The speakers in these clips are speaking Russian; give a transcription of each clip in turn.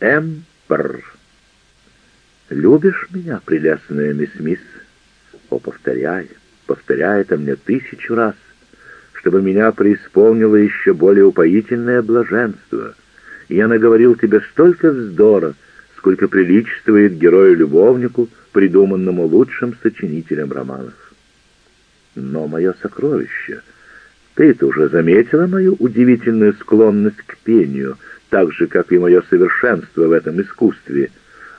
Эмпер. Любишь меня, прелестная мисс Мисс? О, повторяй, повторяй это мне тысячу раз, чтобы меня преисполнило еще более упоительное блаженство. Я наговорил тебе столько вздора, сколько приличествует герою-любовнику, придуманному лучшим сочинителем романов. Но мое сокровище, ты-то уже заметила мою удивительную склонность к пению, так же, как и мое совершенство в этом искусстве.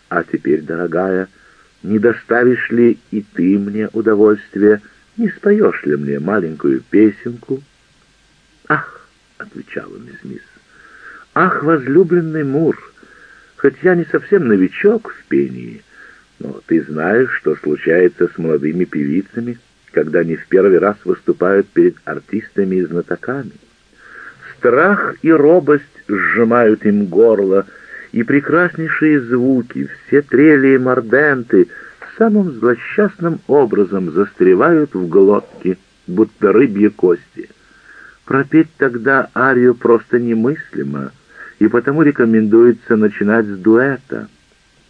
А теперь, дорогая, не доставишь ли и ты мне удовольствие, не споешь ли мне маленькую песенку? «Ах!» — отвечала мисс Мисс. «Ах, возлюбленный Мур, хоть я не совсем новичок в пении, но ты знаешь, что случается с молодыми певицами, когда они в первый раз выступают перед артистами и знатоками. Страх и робость сжимают им горло, и прекраснейшие звуки, все трели и морденты самым злосчастным образом застревают в глотке, будто рыбьи кости. Пропеть тогда арию просто немыслимо, и потому рекомендуется начинать с дуэта.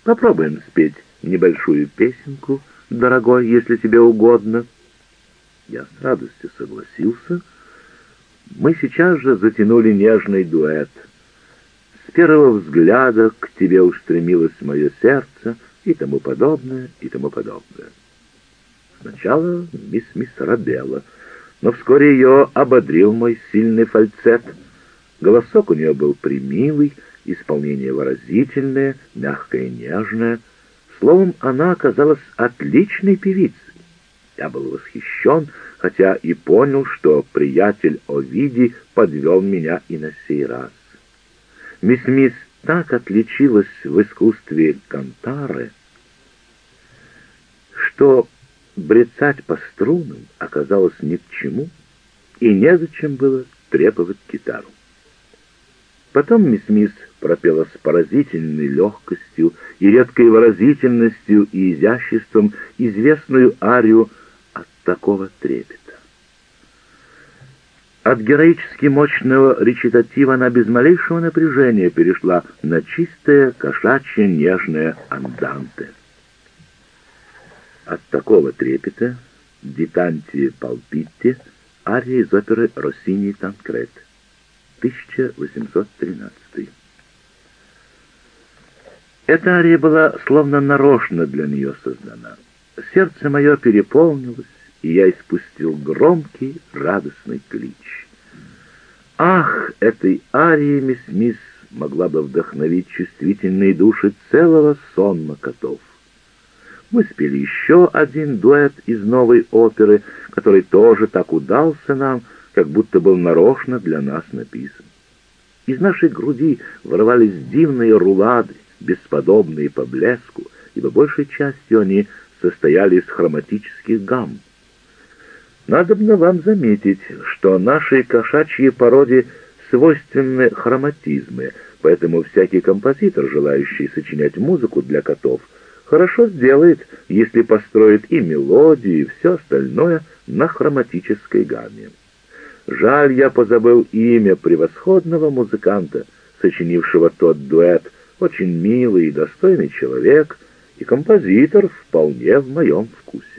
Попробуем спеть небольшую песенку, дорогой, если тебе угодно. Я с радостью согласился. Мы сейчас же затянули нежный дуэт. С первого взгляда к тебе устремилось мое сердце и тому подобное, и тому подобное. Сначала мисс Мисс робела, но вскоре ее ободрил мой сильный фальцет. Голосок у нее был примилый, исполнение выразительное, мягкое и нежное. Словом, она оказалась отличной певицей. Я был восхищен, хотя и понял, что приятель Овиди подвел меня и на сей раз. Мисс Мисс так отличилась в искусстве кантары, что брецать по струнам оказалось ни к чему, и незачем было требовать гитару. Потом мисс Мисс пропела с поразительной легкостью и редкой выразительностью и изяществом известную арию такого трепета. От героически мощного речитатива она без малейшего напряжения перешла на чистое, кошачье, нежное анданте. От такого трепета «Дитанти Палпитти» ария из оперы «Россини Танкрет» 1813. Эта ария была словно нарочно для нее создана. Сердце мое переполнилось, и я испустил громкий, радостный клич. Ах, этой арии мисс Мисс могла бы вдохновить чувствительные души целого сонма котов. Мы спели еще один дуэт из новой оперы, который тоже так удался нам, как будто был нарочно для нас написан. Из нашей груди вырывались дивные рулады, бесподобные по блеску, ибо большей частью они состояли из хроматических гамм. Надобно вам заметить, что нашей кошачьей породе свойственны хроматизмы, поэтому всякий композитор, желающий сочинять музыку для котов, хорошо сделает, если построит и мелодию, и все остальное на хроматической гамме. Жаль, я позабыл имя превосходного музыканта, сочинившего тот дуэт, очень милый и достойный человек, и композитор вполне в моем вкусе.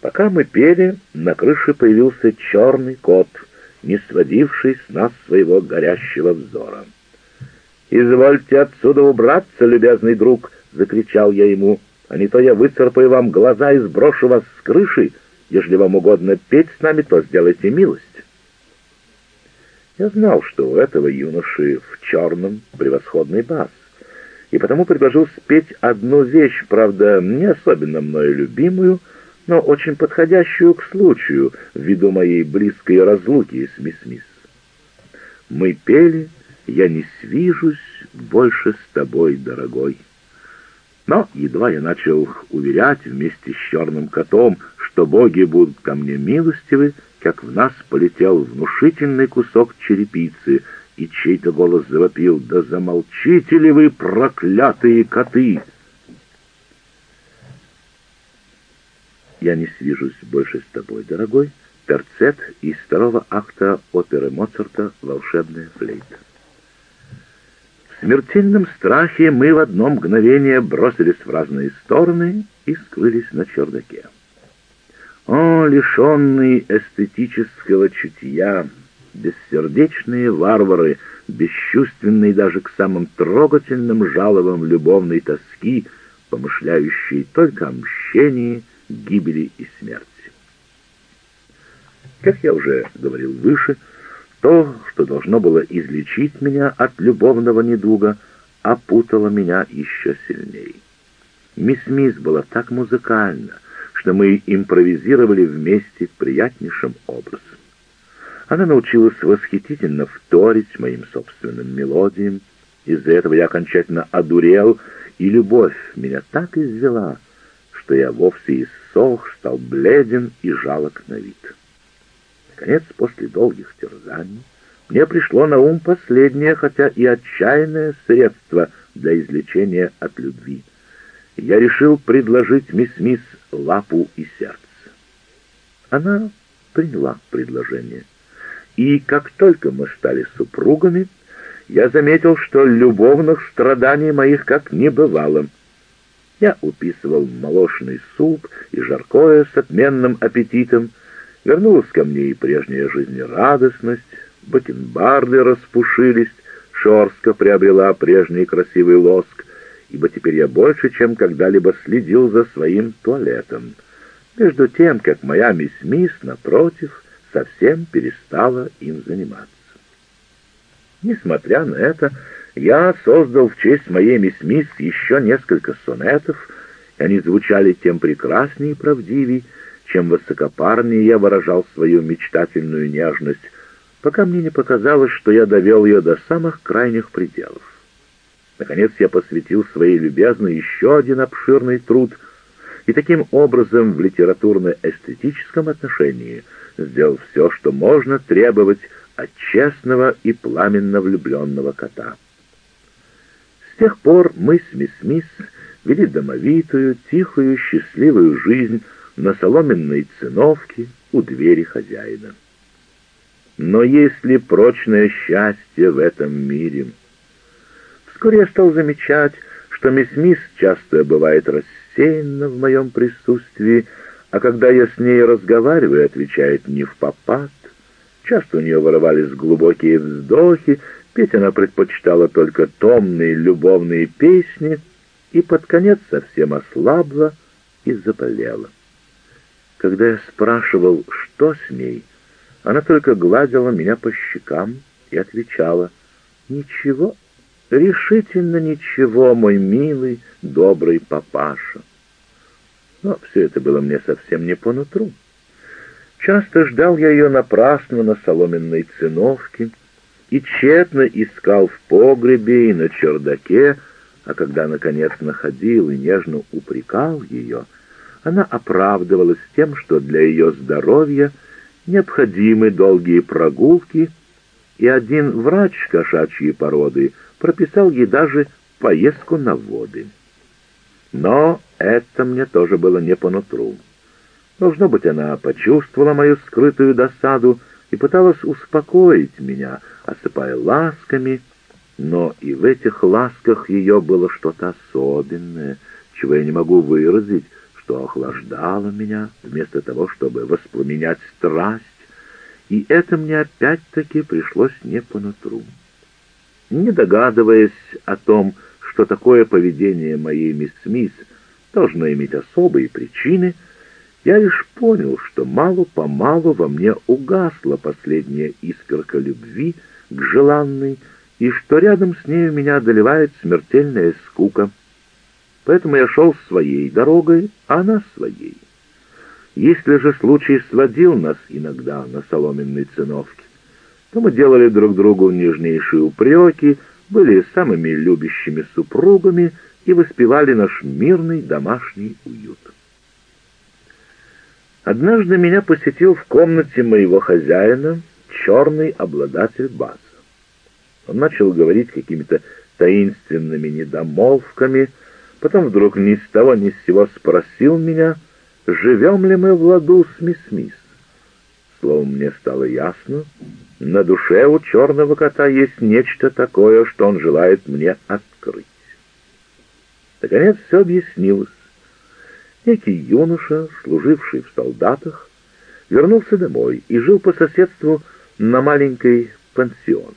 Пока мы пели, на крыше появился черный кот, не сводивший с нас своего горящего взора. «Извольте отсюда убраться, любезный друг!» — закричал я ему. «А не то я выцарпаю вам глаза и сброшу вас с крыши. Ежели вам угодно петь с нами, то сделайте милость». Я знал, что у этого юноши в черном превосходный бас, и потому предложил спеть одну вещь, правда, не особенно мною любимую — но очень подходящую к случаю ввиду моей близкой разлуки с мисс Мисс. Мы пели «Я не свижусь больше с тобой, дорогой». Но едва я начал уверять вместе с черным котом, что боги будут ко мне милостивы, как в нас полетел внушительный кусок черепицы, и чей-то голос завопил «Да замолчите ли вы, проклятые коты!» «Я не свяжусь больше с тобой, дорогой», терцет из второго акта оперы Моцарта «Волшебная флейта». В смертельном страхе мы в одно мгновение бросились в разные стороны и скрылись на чердаке. О, лишенные эстетического чутья, бессердечные варвары, бесчувственные даже к самым трогательным жалобам любовной тоски, помышляющие только о мщении, гибели и смерти. Как я уже говорил выше, то, что должно было излечить меня от любовного недуга, опутало меня еще сильнее. Мисс Мисс была так музыкальна, что мы импровизировали вместе приятнейшим образом. Она научилась восхитительно вторить моим собственным мелодиям. Из-за этого я окончательно одурел, и любовь меня так извела, что я вовсе иссох, стал бледен и жалок на вид. Наконец, после долгих терзаний, мне пришло на ум последнее, хотя и отчаянное средство для излечения от любви. Я решил предложить мисс Мисс лапу и сердце. Она приняла предложение. И как только мы стали супругами, я заметил, что любовных страданий моих как не бывало. Я уписывал молочный суп и жаркое с отменным аппетитом, Вернулась ко мне и прежняя жизнерадостность, бакенбарды распушились, шорстка приобрела прежний красивый лоск, ибо теперь я больше, чем когда-либо следил за своим туалетом. Между тем, как моя мисс Мисс, напротив, совсем перестала им заниматься. Несмотря на это, я создал в честь моей мисс Мисс еще несколько сонетов, и они звучали тем прекраснее и правдивее, чем высокопарнее я выражал свою мечтательную нежность, пока мне не показалось, что я довел ее до самых крайних пределов. Наконец я посвятил своей любезной еще один обширный труд, и таким образом в литературно-эстетическом отношении сделал все, что можно требовать от честного и пламенно влюбленного кота. Тех пор мы с мисс Мисс вели домовитую, тихую, счастливую жизнь, на соломенной циновке у двери хозяина. Но есть ли прочное счастье в этом мире? Вскоре я стал замечать, что мисс Мисс часто бывает рассеянна в моем присутствии, а когда я с ней разговариваю, отвечает не в попад. Часто у нее вырывались глубокие вздохи, петь она предпочитала только томные любовные песни и под конец совсем ослабла и заболела. Когда я спрашивал, что с ней, она только гладила меня по щекам и отвечала, «Ничего, решительно ничего, мой милый, добрый папаша». Но все это было мне совсем не по нутру. Часто ждал я ее напрасно на соломенной циновке и тщетно искал в погребе и на чердаке, а когда, наконец, находил и нежно упрекал ее — она оправдывалась тем, что для ее здоровья необходимы долгие прогулки, и один врач кошачьей породы прописал ей даже поездку на воды. Но это мне тоже было не по нутру. Должно быть, она почувствовала мою скрытую досаду и пыталась успокоить меня, осыпая ласками, но и в этих ласках ее было что-то особенное, чего я не могу выразить, что охлаждало меня, вместо того, чтобы воспламенять страсть, и это мне опять-таки пришлось не по нутру. Не догадываясь о том, что такое поведение моей мисс Смит должно иметь особые причины, я лишь понял, что мало-помалу во мне угасла последняя искорка любви к желанной, и что рядом с нею меня одолевает смертельная скука — поэтому я шел своей дорогой, а она своей. Если же случай сводил нас иногда на соломенной циновке, то мы делали друг другу нежнейшие упреки, были самыми любящими супругами и воспевали наш мирный домашний уют. Однажды меня посетил в комнате моего хозяина черный обладатель баса. Он начал говорить какими-то таинственными недомолвками, Потом вдруг ни с того ни с сего спросил меня, живем ли мы в ладу с мисс Мисс. Словом, мне стало ясно, на душе у черного кота есть нечто такое, что он желает мне открыть. Наконец все объяснилось. Некий юноша, служивший в солдатах, вернулся домой и жил по соседству на маленькой пансион,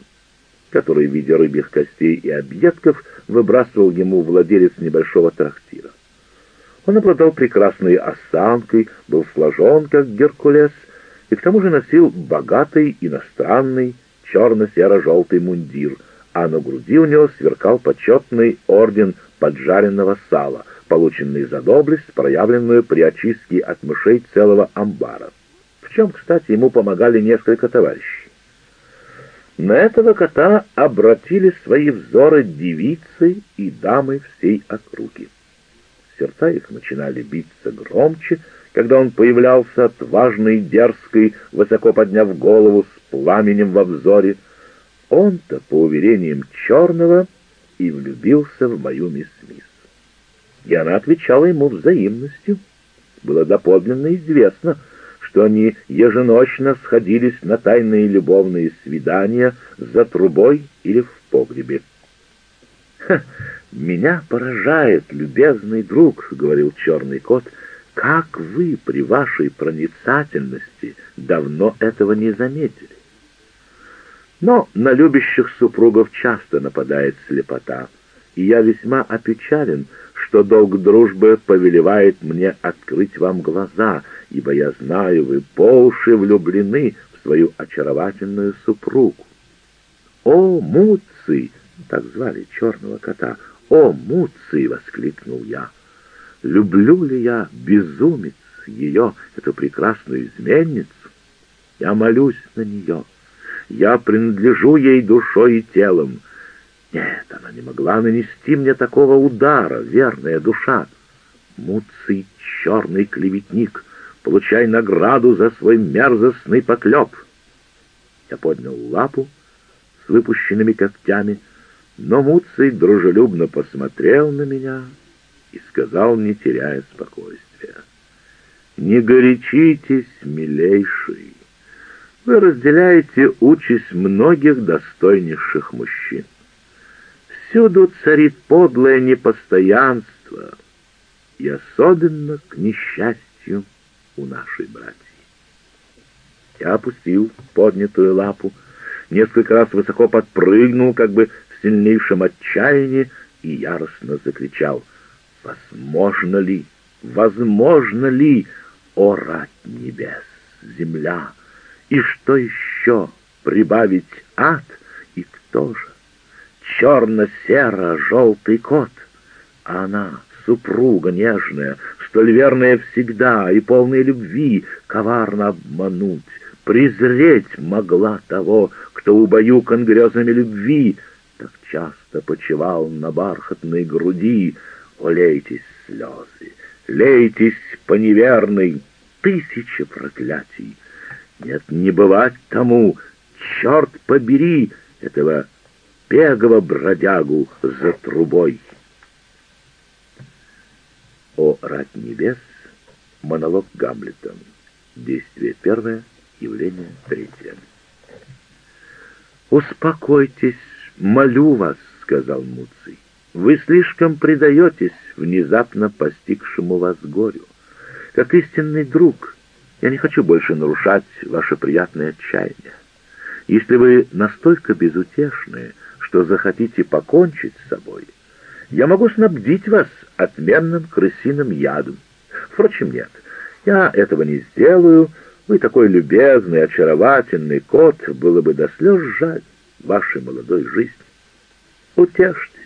который в виде рыбьих костей и объедков выбрасывал ему владелец небольшого трактира. Он обладал прекрасной осанкой, был сложен, как Геркулес, и к тому же носил богатый иностранный черно-серо-желтый мундир, а на груди у него сверкал почетный орден поджаренного сала, полученный за доблесть, проявленную при очистке от мышей целого амбара. В чем, кстати, ему помогали несколько товарищей. На этого кота обратили свои взоры девицы и дамы всей округи. Сердца их начинали биться громче, когда он появлялся отважный дерзкий, высоко подняв голову с пламенем во взоре. Он-то, по уверениям Черного, и влюбился в мою мисс Мисс. И она отвечала ему взаимностью. Было доподлинно известно, что они еженочно сходились на тайные любовные свидания за трубой или в погребе. «Ха, меня поражает, любезный друг», — говорил черный кот, — «как вы при вашей проницательности давно этого не заметили». Но на любящих супругов часто нападает слепота, и я весьма опечален, что долг дружбы повелевает мне открыть вам глаза, ибо я знаю, вы по уши влюблены в свою очаровательную супругу. «О, Муций!» — так звали черного кота. «О, Муций!» — воскликнул я. «Люблю ли я, безумец, ее, эту прекрасную изменницу? Я молюсь на нее. Я принадлежу ей душой и телом. Нет, она не могла нанести мне такого удара, верная душа. Муций черный клеветник, получай награду за свой мерзостный поклеп. Я поднял лапу с выпущенными когтями, но Муций дружелюбно посмотрел на меня и сказал, не теряя спокойствия, «Не горячитесь, милейший, вы разделяете участь многих достойнейших мужчин. Всюду царит подлое непостоянство, и особенно к несчастью у нашей братьи. Я опустил поднятую лапу, несколько раз высоко подпрыгнул, как бы в сильнейшем отчаянии, и яростно закричал «Возможно ли, возможно ли, о рать небес, земля!» И что еще? Прибавить ад? И кто же? Черно-серо-желтый кот. А она, супруга нежная, столь верная всегда и полная любви, коварно обмануть, презреть могла того, кто убаюкан грезами любви, так часто почевал на бархатной груди. О, лейтесь слезы, лейтесь по неверной, тысячи проклятий, нет, не бывать тому, черт побери этого пегого бродягу за трубой. О рать небес, монолог Гамлета. Действие первое, явление третье. «Успокойтесь, молю вас», — сказал Муций. «Вы слишком предаетесь внезапно постигшему вас горю. Как истинный друг, я не хочу больше нарушать ваше приятное отчаяние. Если вы настолько безутешны, что захотите покончить с собой, я могу снабдить вас отменным крысиным ядом. Впрочем, нет, я этого не сделаю. Вы такой любезный, очаровательный кот, было бы до слез жаль вашей молодой жизни. Утешьтесь,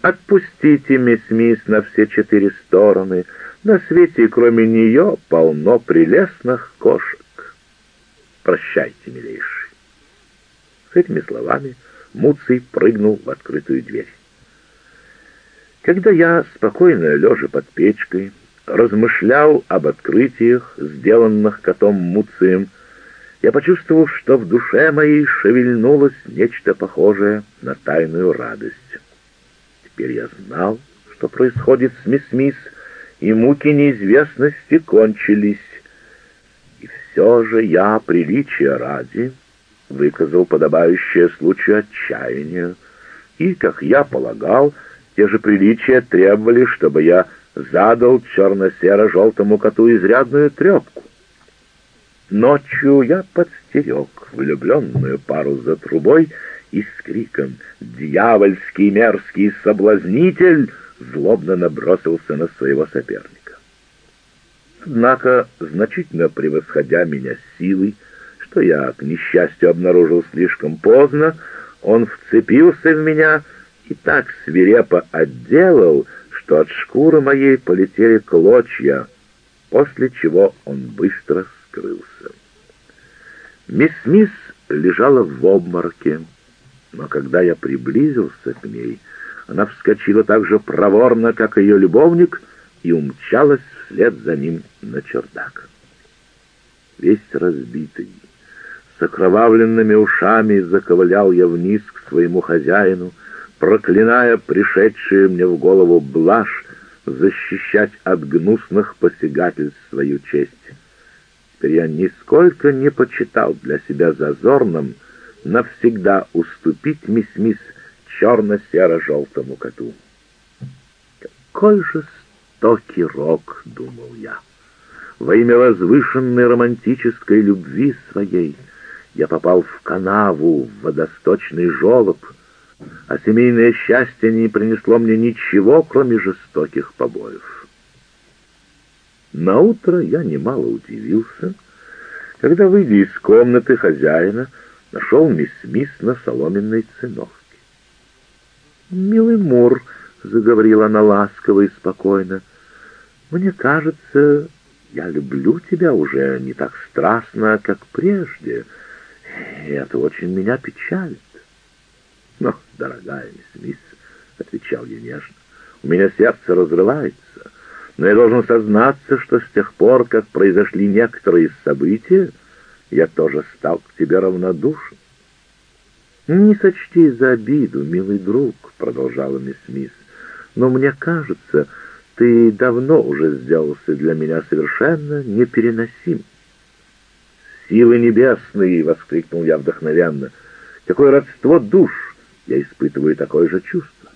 отпустите мисс Мисс на все четыре стороны — на свете, кроме нее, полно прелестных кошек. Прощайте, милейший. С этими словами Муций прыгнул в открытую дверь. Когда я, спокойно лежа под печкой, размышлял об открытиях, сделанных котом Муцием, я почувствовал, что в душе моей шевельнулось нечто похожее на тайную радость. Теперь я знал, что происходит с мисс Мисс, и муки неизвестности кончились. И все же я, приличия ради, выказал подобающее случаю отчаяние, и, как я полагал, те же приличия требовали, чтобы я задал черно-серо-желтому коту изрядную трепку. Ночью я подстерег влюбленную пару за трубой и с криком «Дьявольский мерзкий соблазнитель!» злобно набросился на своего соперника. Однако, значительно превосходя меня силой, что я, к несчастью, обнаружил слишком поздно, он вцепился в меня и так свирепо отделал, что от шкуры моей полетели клочья, после чего он быстро скрылся. Мисс Мисс лежала в обмороке, но когда я приблизился к ней, она вскочила так же проворно, как ее любовник, и умчалась вслед за ним на чердак. Весь разбитый, с окровавленными ушами заковылял я вниз к своему хозяину, проклиная пришедшие мне в голову блажь защищать от гнусных посягательств свою честь. Теперь я нисколько не почитал для себя зазорным навсегда уступить мисс-мисс черно-серо-желтому коту. Какой жестокий рок, думал я. Во имя возвышенной романтической любви своей я попал в канаву, в водосточный желоб, а семейное счастье не принесло мне ничего, кроме жестоких побоев. На утро я немало удивился, когда, выйдя из комнаты хозяина, нашел мисс Мисс на соломенной циновке. «Милый Мур», — заговорила она ласково и спокойно, — «мне кажется, я люблю тебя уже не так страстно, как прежде, это очень меня печалит». «Но, дорогая мисс Мисс», — отвечал я нежно, — «у меня сердце разрывается, но я должен сознаться, что с тех пор, как произошли некоторые события, я тоже стал к тебе равнодушен. «Не сочти за обиду, милый друг», — продолжала мисс Мисс, «но мне кажется, ты давно уже сделался для меня совершенно непереносим». «Силы небесные!» — воскликнул я вдохновенно. «Какое родство душ! Я испытываю такое же чувство».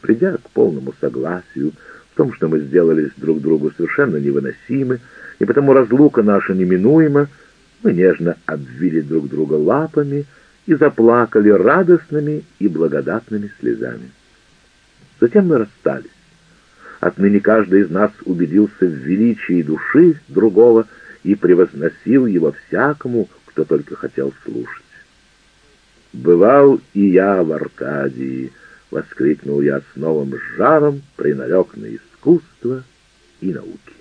Придя к полному согласию в том, что мы сделались друг другу совершенно невыносимы, и потому разлука наша неминуема, мы нежно обвили друг друга лапами — и заплакали радостными и благодатными слезами. Затем мы расстались. Отныне каждый из нас убедился в величии души другого и превозносил его всякому, кто только хотел слушать. «Бывал и я в Аркадии!» — воскликнул я с новым жаром, приналег на искусство и науки.